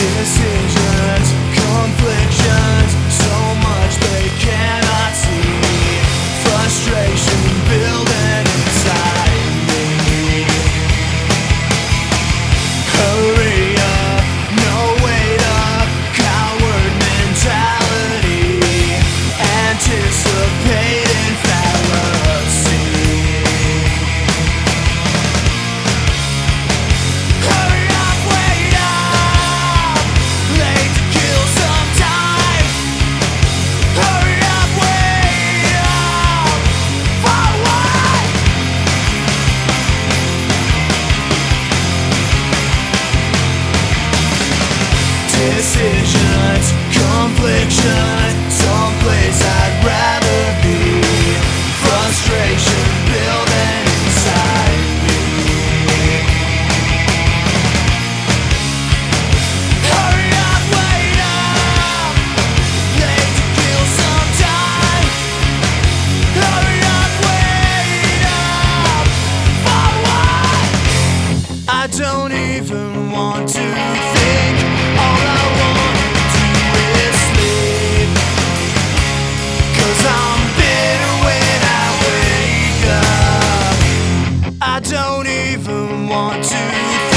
Tennessee. Affliction, someplace I'd rather be. Frustration building inside me. Hurry up, wait up, need to kill some time. Hurry up, wait up, for what? I don't even want to think. even want to